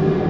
you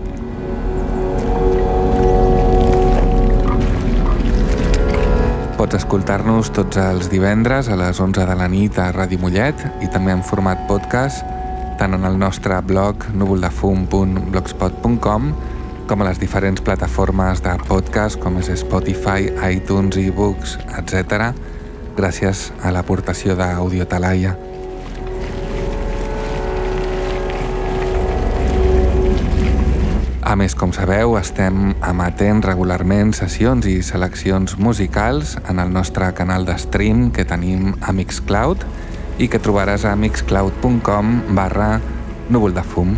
Pots escoltar-nos tots els divendres a les 11 de la nit a Ràdio Mollet i també en format podcast tant en el nostre blog núvoldefum.blogspot.com com a les diferents plataformes de podcast com és Spotify, iTunes, ebooks, etc. gràcies a l'aportació d'Audio Talaia. A més, com sabeu, estem emetent regularment sessions i seleccions musicals en el nostre canal de stream que tenim a Mixcloud i que trobaràs a mixcloud.com barra núvol de fum.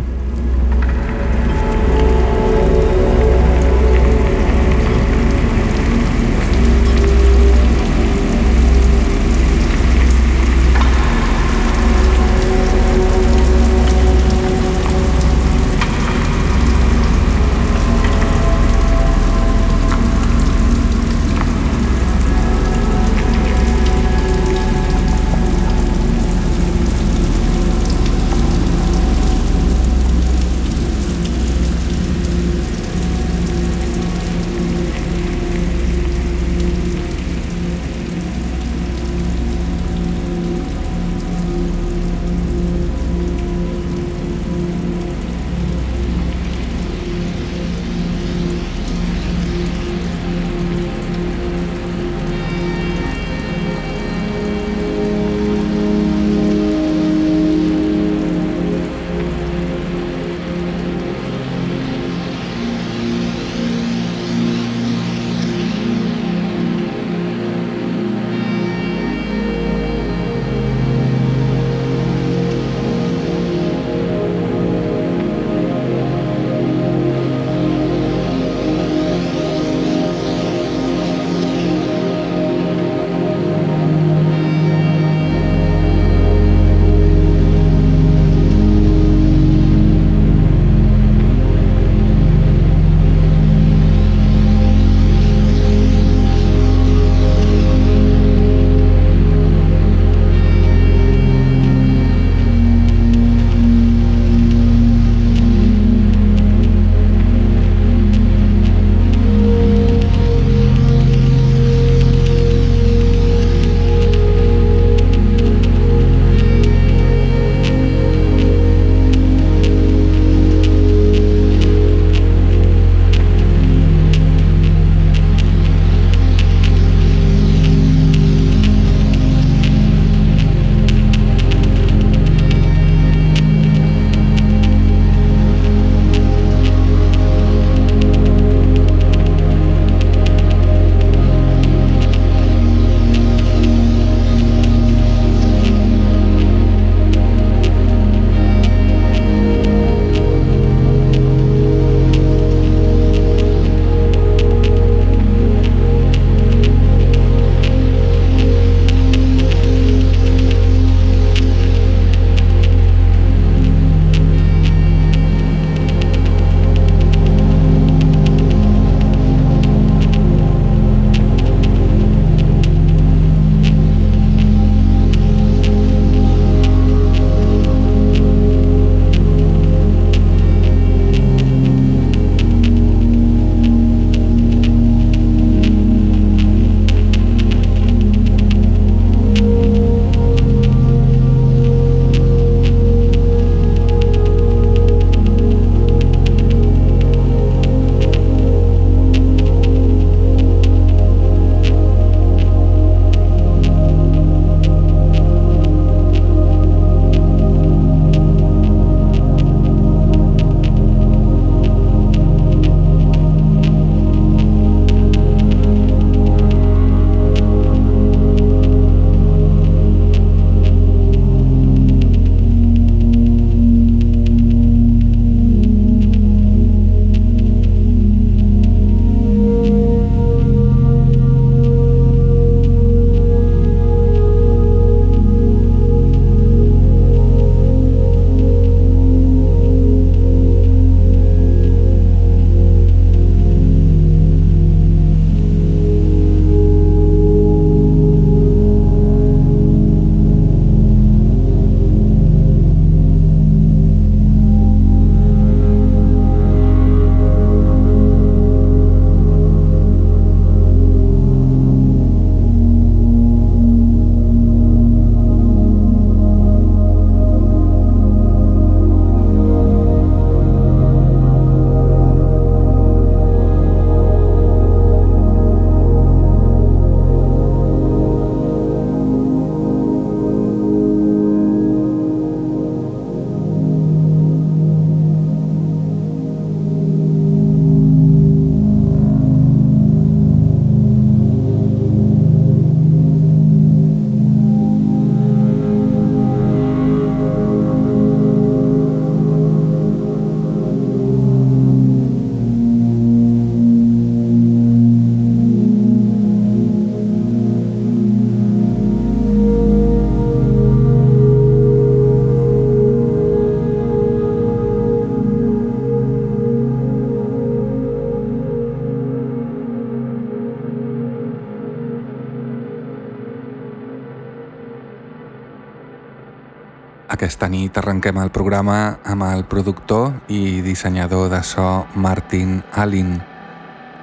Aquesta nit arrenquem el programa amb el productor i dissenyador de so Martin Allin.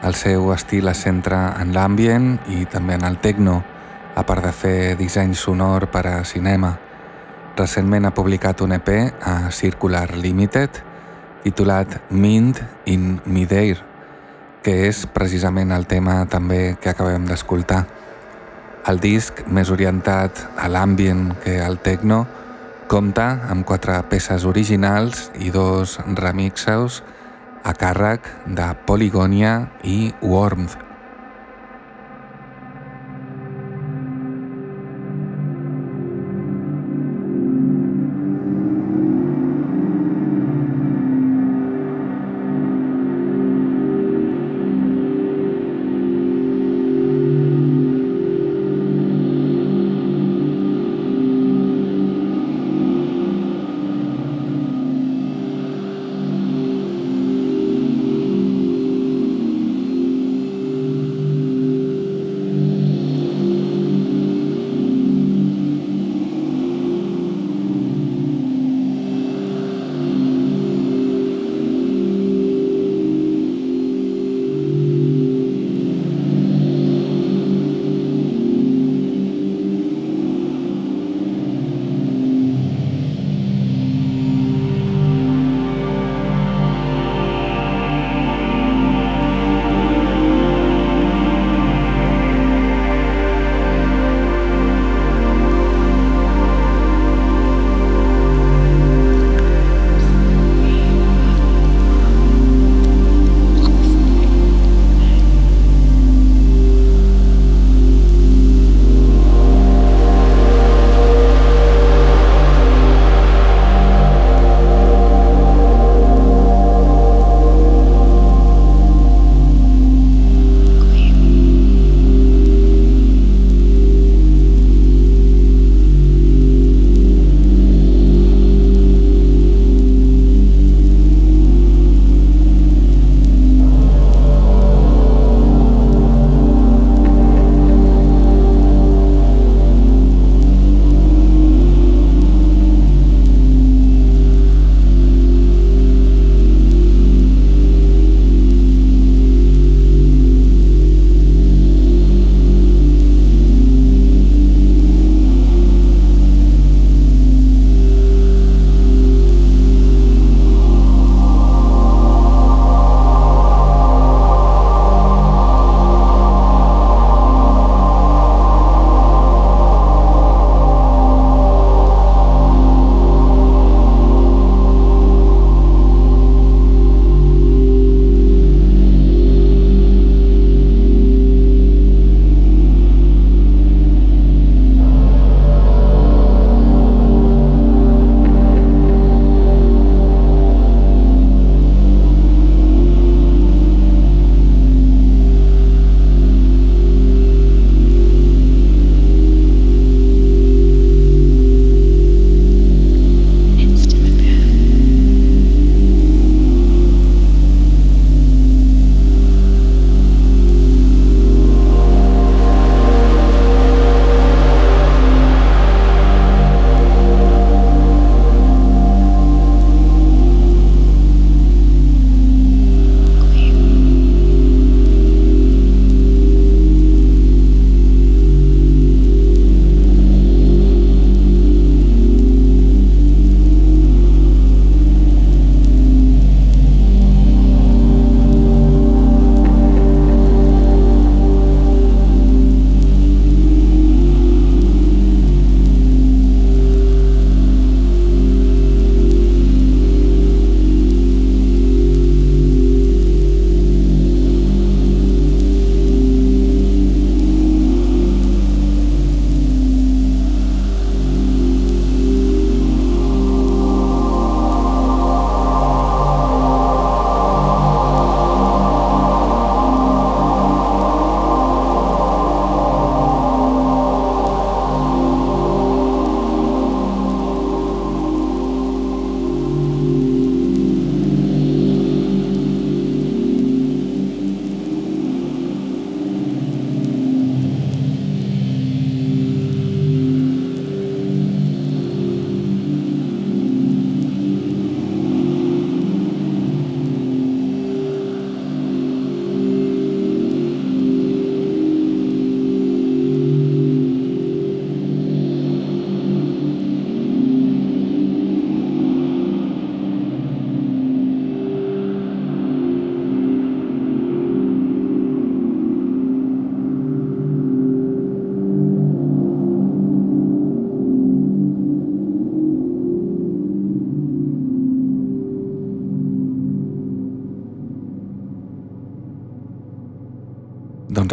El seu estil es centra en l'ambient i també en el techno, a part de fer disseny sonor per a cinema. Recentment ha publicat un EP a Circular Limited titulat Mint in Midair, que és precisament el tema també que acabem d'escoltar. El disc, més orientat a l'ambient que al techno, Compta amb quatre peces originals i dos remixes a càrrec de Polygonia i Warmth.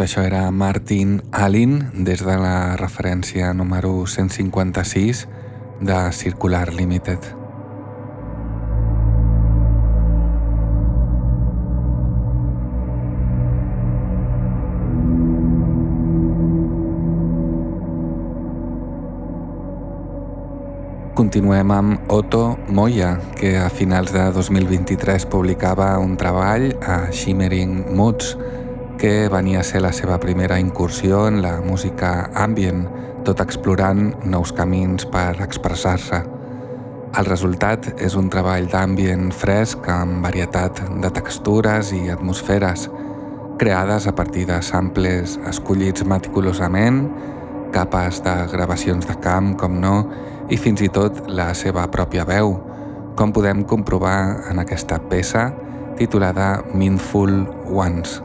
Això era Martin Allen des de la referència número 156 de Circular Limited. Continuem amb Otto Moya, que a finals de 2023 publicava un treball a Shimmering Moods, que venia a ser la seva primera incursió en la música ambient, tot explorant nous camins per expressar-se. El resultat és un treball d'ambient fresc amb varietat de textures i atmosferes, creades a partir de samples escollits meticulosament, capes de gravacions de camp, com no, i fins i tot la seva pròpia veu, com podem comprovar en aquesta peça titulada Mindful Ones.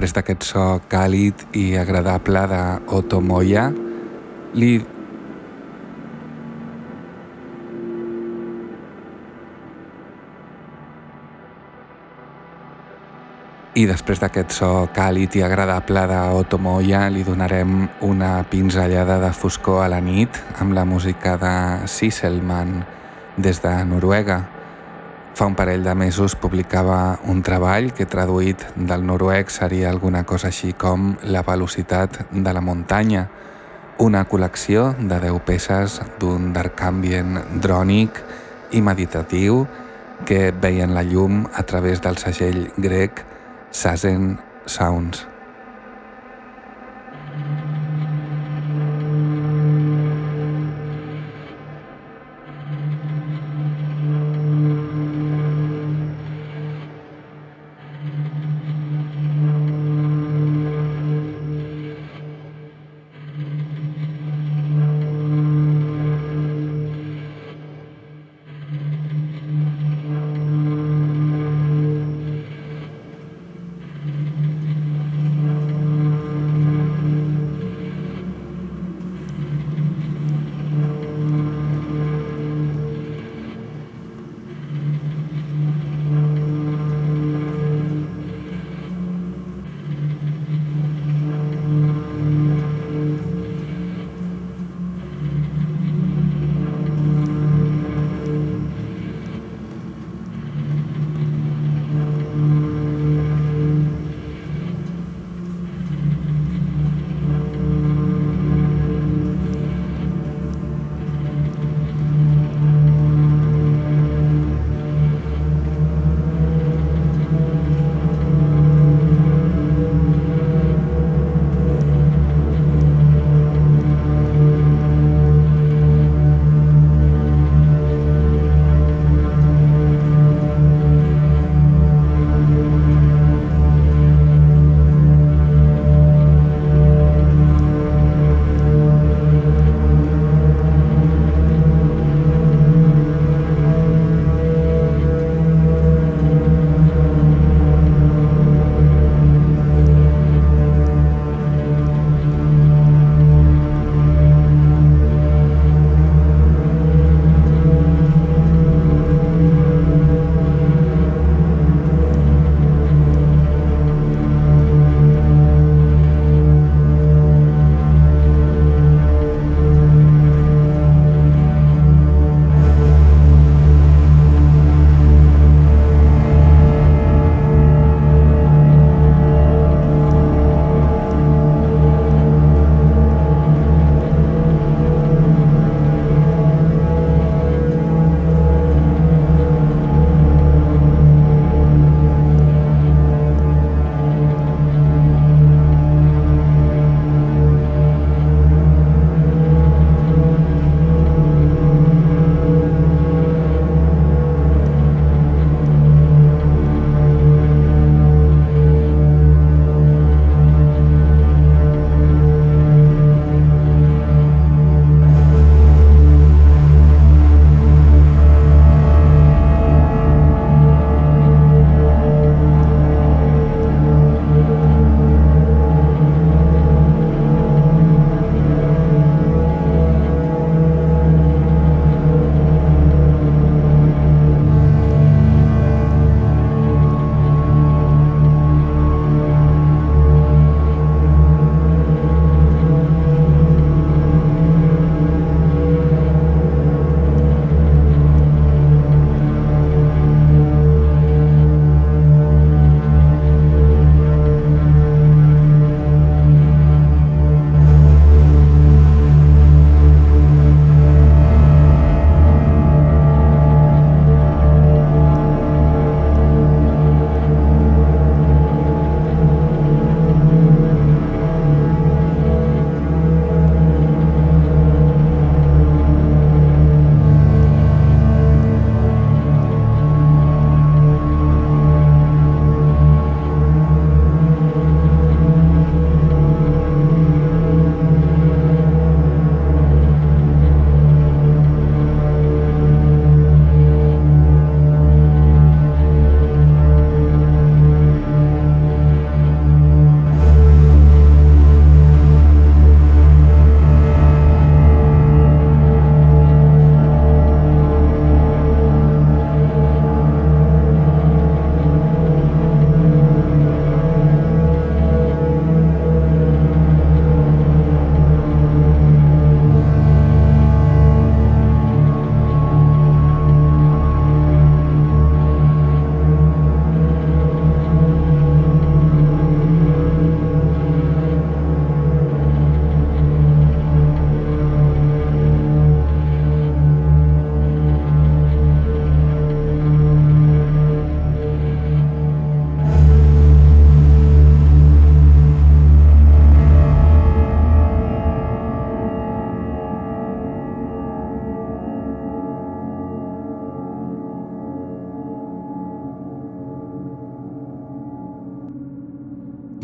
Després d'aquest so càlid i agradable d'Otomoya, li I després d'aquest so càlid i agradable d'Otomoya li donarem una pinzellada de foscor a la nit amb la música de Sisselman des de Noruega. Fa un parell de mesos publicava un treball que traduït del noruec seria alguna cosa així com La velocitat de la muntanya, una col·lecció de 10 peces d'un dark ambient drònic i meditatiu que veien la llum a través del segell grec Sazen Sounds.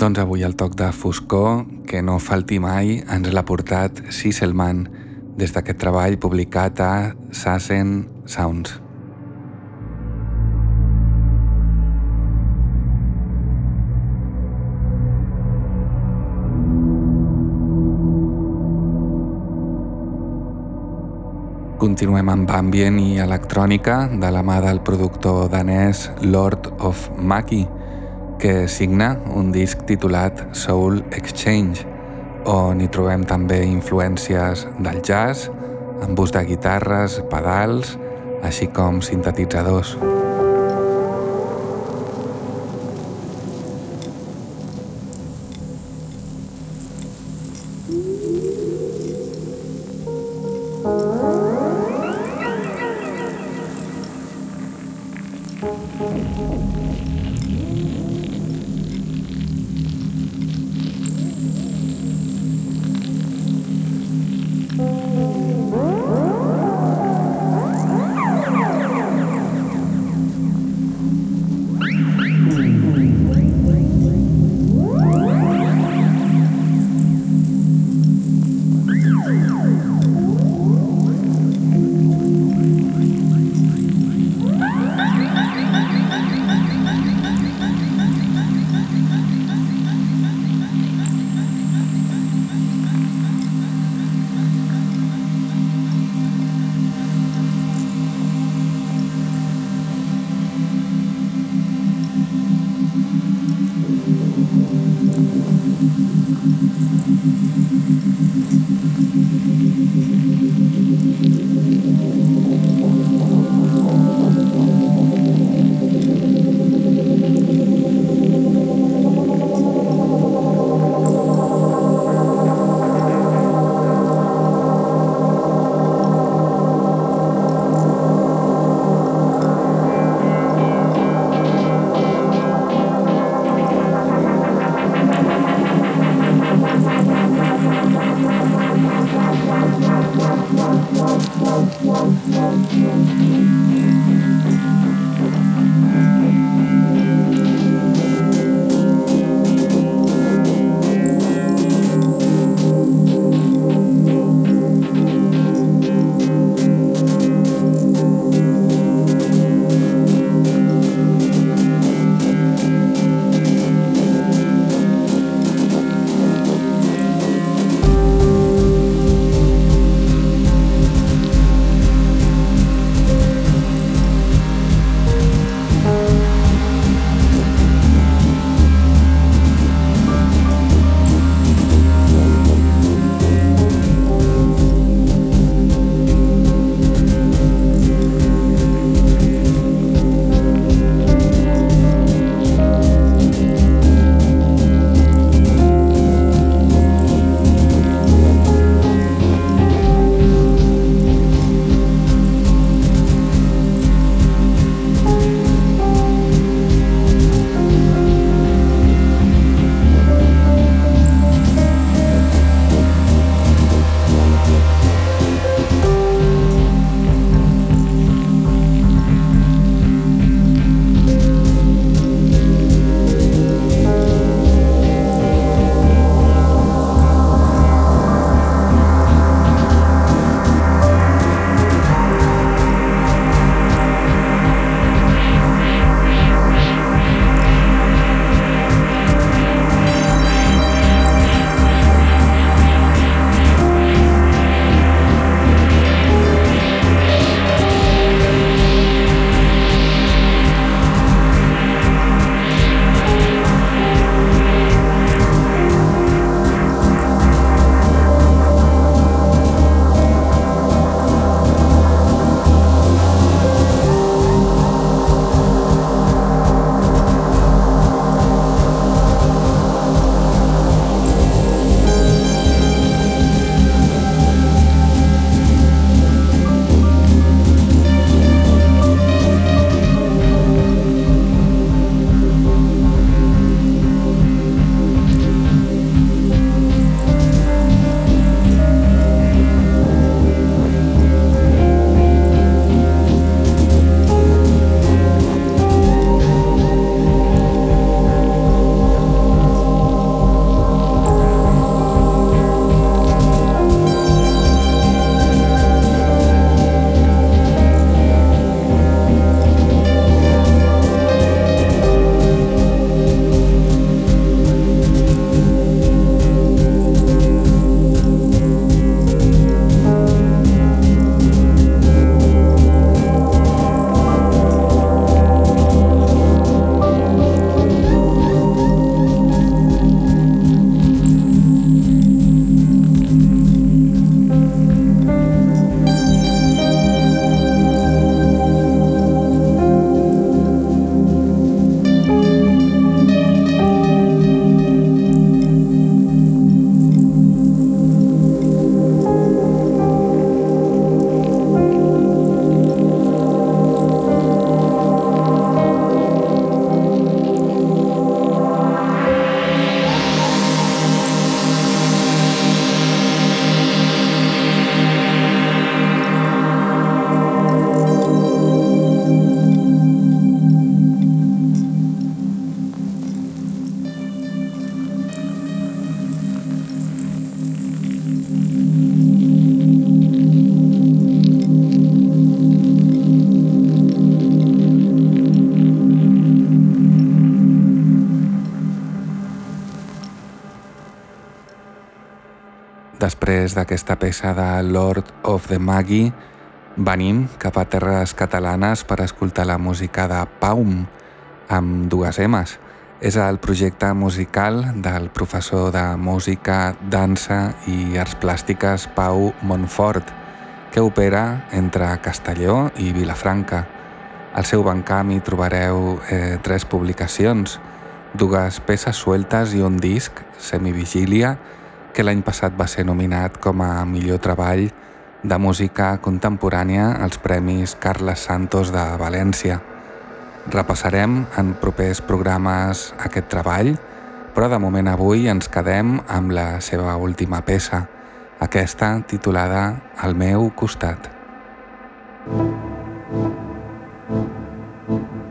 Doncs avui el toc de foscor, que no falti mai, ens l'ha portat Sisselman des d'aquest treball publicat a Sassen Sounds. Continuem amb ambient i electrònica de la mà del productor danès Lord of Maki, que signa un disc titulat Soul Exchange, on hi trobem també influències del jazz, amb ús de guitarres, pedals, així com sintetitzadors. Després d'aquesta peça de Lord of the Maggie, venim cap a terres catalanes per escoltar la música de Paum, amb dues M's. És el projecte musical del professor de música, dansa i arts plàstiques Pau Montfort, que opera entre Castelló i Vilafranca. Al seu bancam hi trobareu eh, tres publicacions, dues peces sueltes i un disc, Semivigília, que l'any passat va ser nominat com a millor treball de música contemporània als Premis Carles Santos de València. Repassarem en propers programes aquest treball, però de moment avui ens quedem amb la seva última peça, aquesta titulada Al meu costat. Thank you.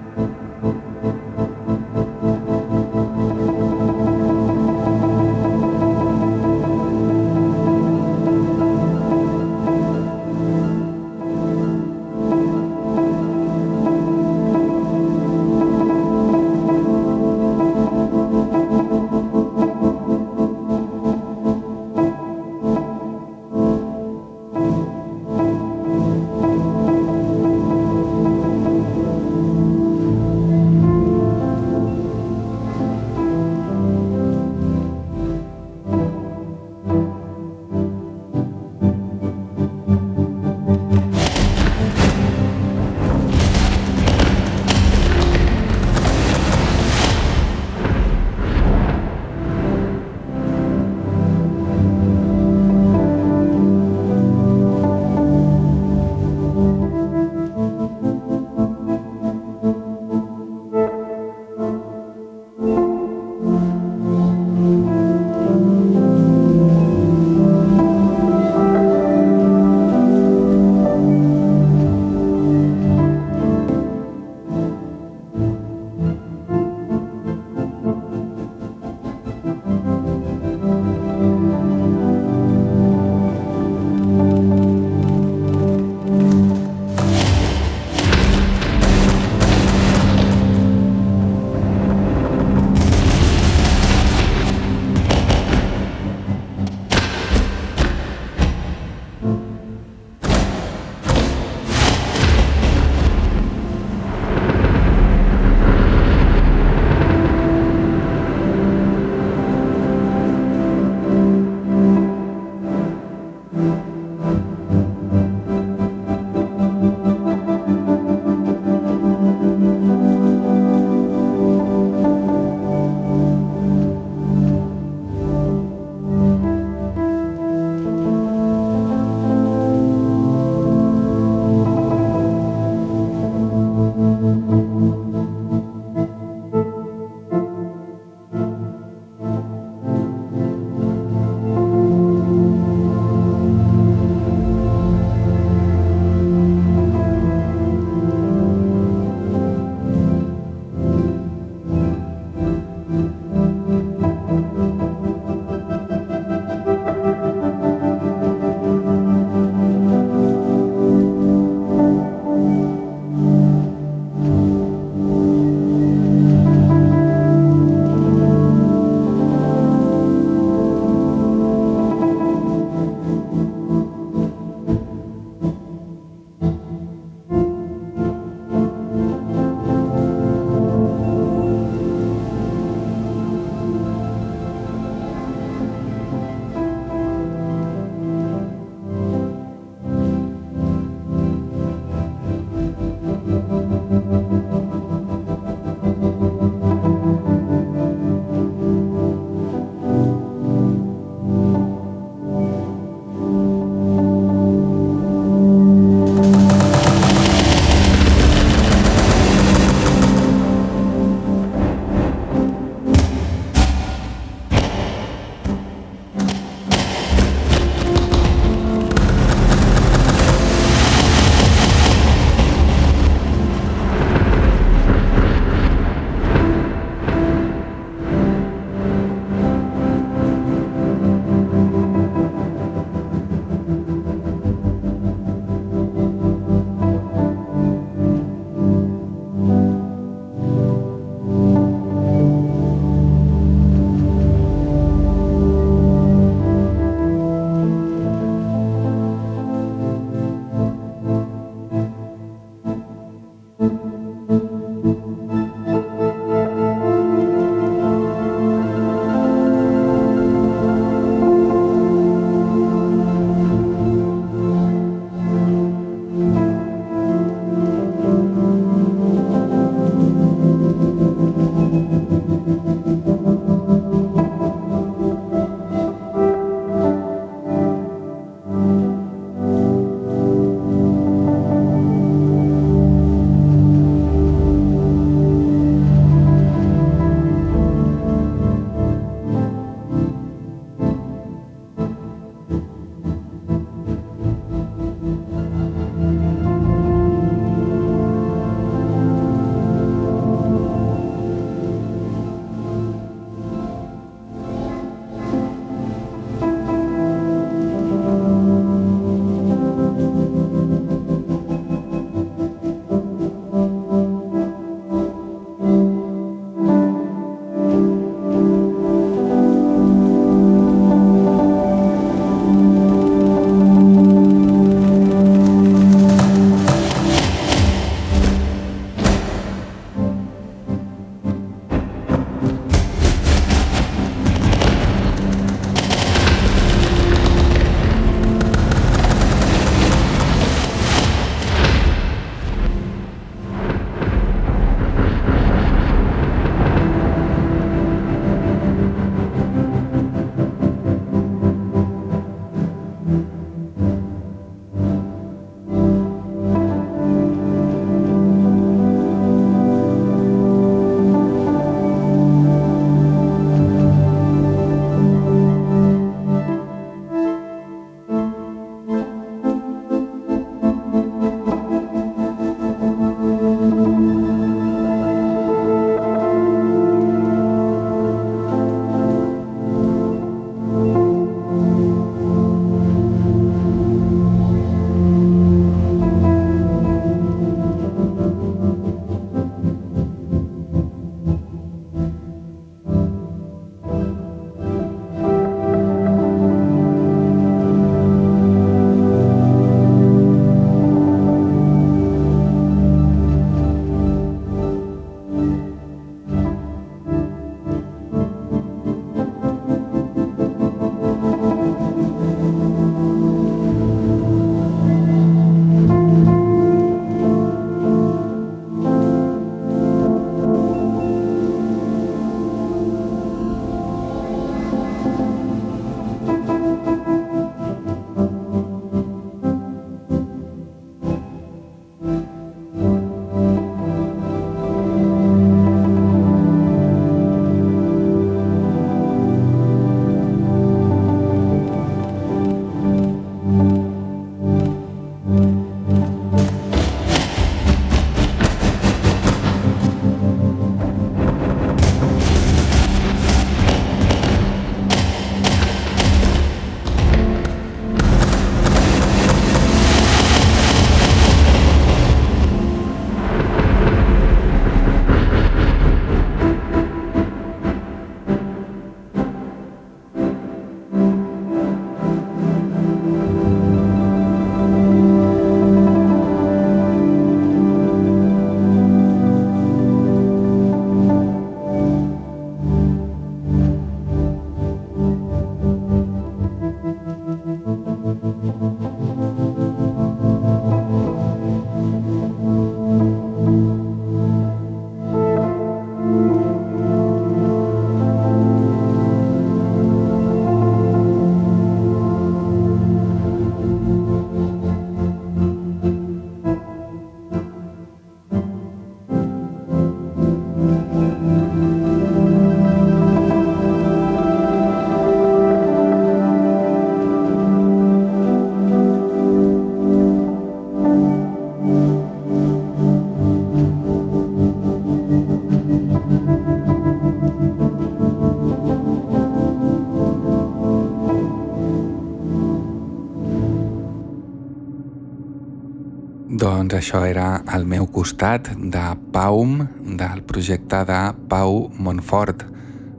Doncs això era el meu costat de Paum, del projecte de Pau Montfort.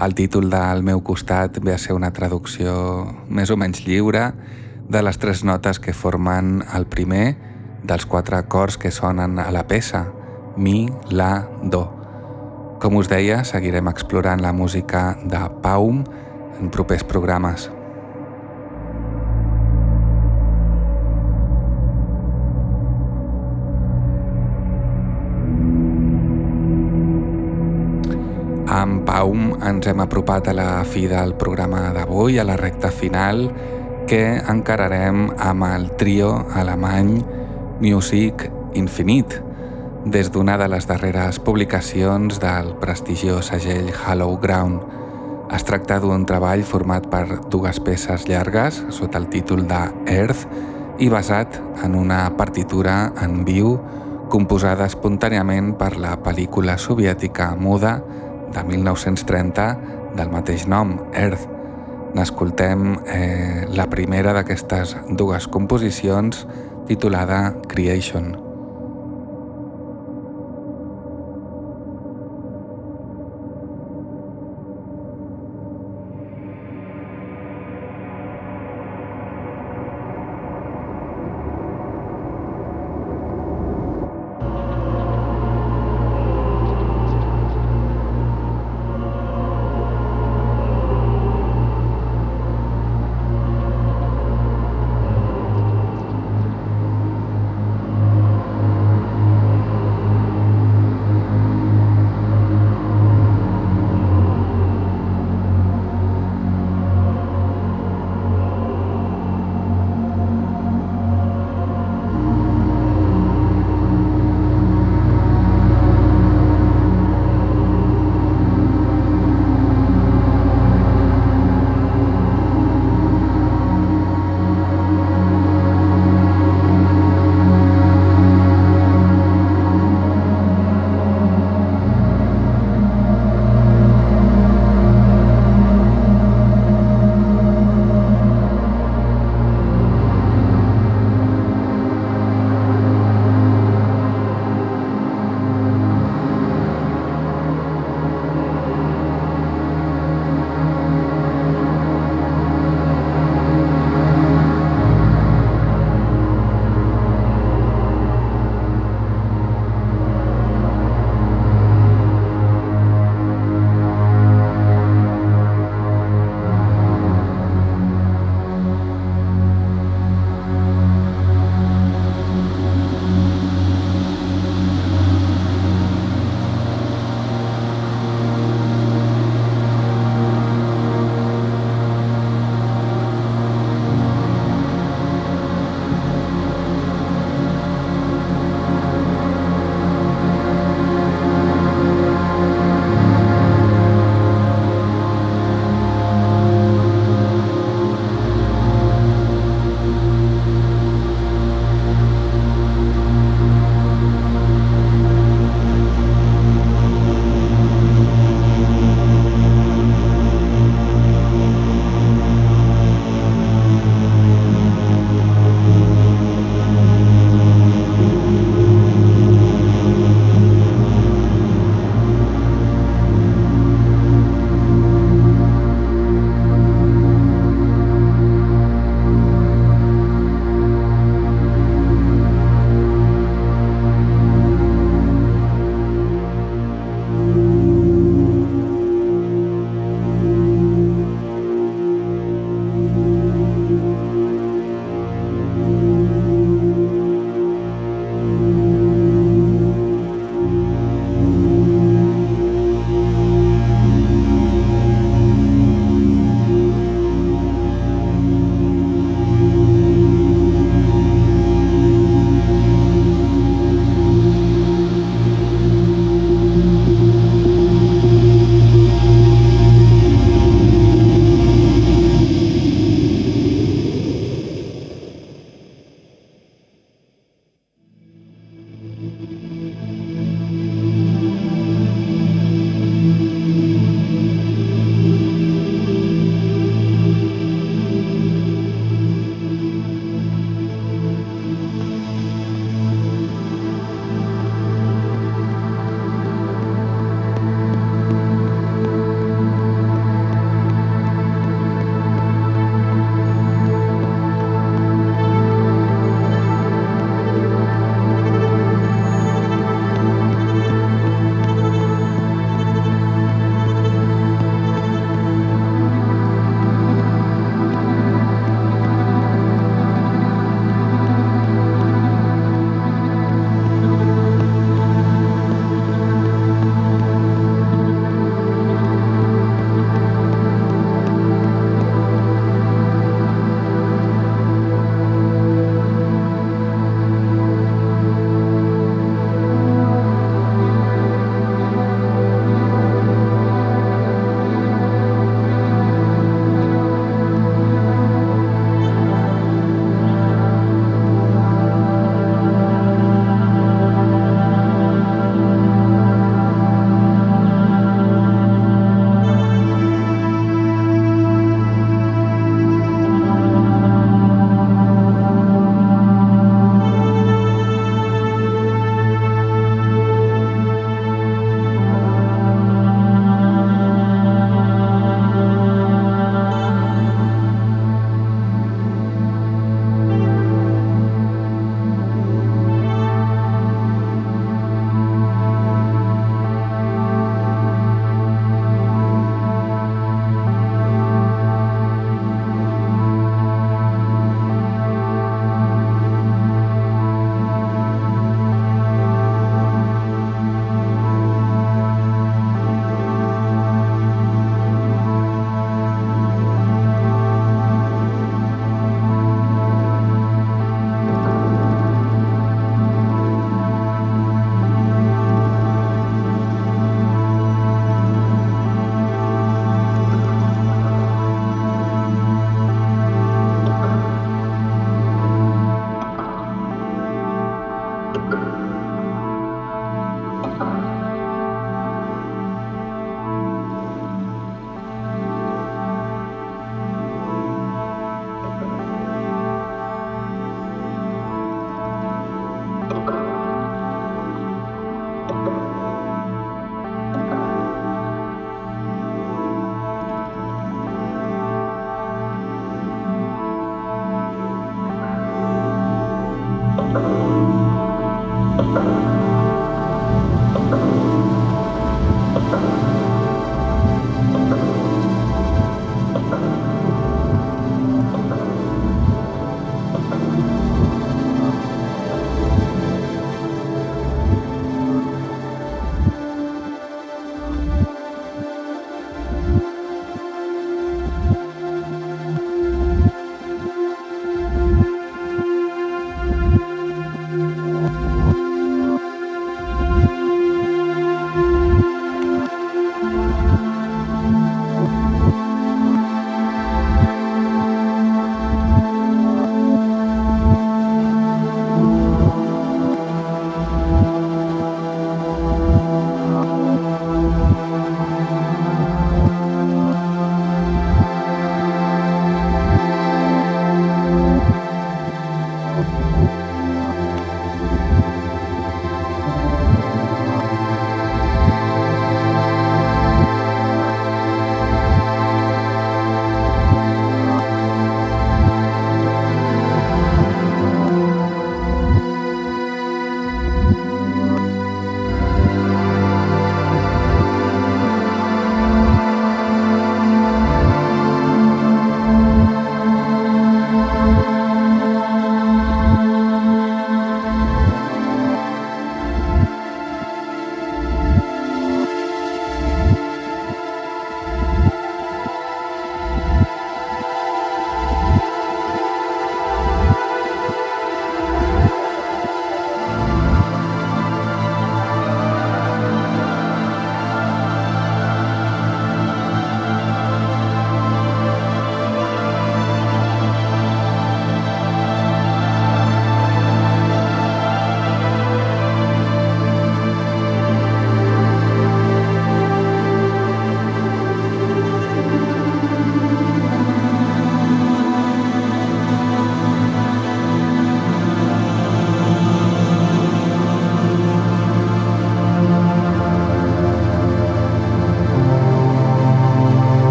El títol del meu costat ve a ser una traducció més o menys lliure de les tres notes que formen el primer dels quatre acords que sonen a la peça, Mi, La, Do. Com us deia, seguirem explorant la música de Paum en propers programes. Paum ens hem apropat a la fi del programa d'avui, a la recta final, que encararem amb el trio alemany Music Infinite, des d'una de les darreres publicacions del prestigiós segell Hollow Ground. Es tracta d'un treball format per dues peces llargues sota el títol de Earth i basat en una partitura en viu composada espontàniament per la pel·lícula soviètica muda de 1930 del mateix nom, Earth. N'escoltem eh, la primera d'aquestes dues composicions titulada Creation.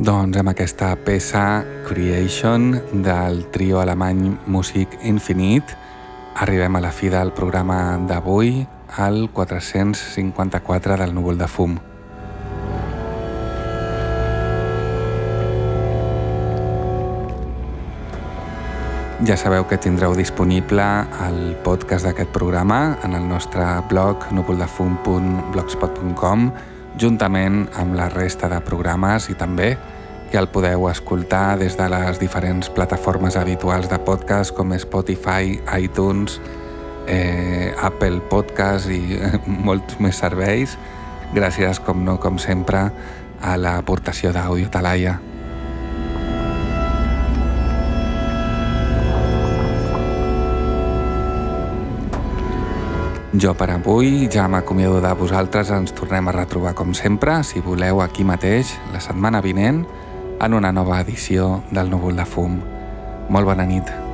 Doncs amb aquesta peça Creation del trio alemany Music Infinite arribem a la fi del programa d'avui, al 454 del núvol de fum. Ja sabeu que tindreu disponible el podcast d'aquest programa en el nostre blog núvoldefum.blogspot.com juntament amb la resta de programes i també que el podeu escoltar des de les diferents plataformes habituals de podcast com Spotify, iTunes, eh, Apple Podcast i molts més serveis. Gràcies, com no, com sempre, a l'aportació d'Audio Talaia. Jo per avui ja m'acomiado de vosaltres, ens tornem a retrobar com sempre, si voleu aquí mateix, la setmana vinent, en una nova edició del Núvol de Fum. Molt bona nit.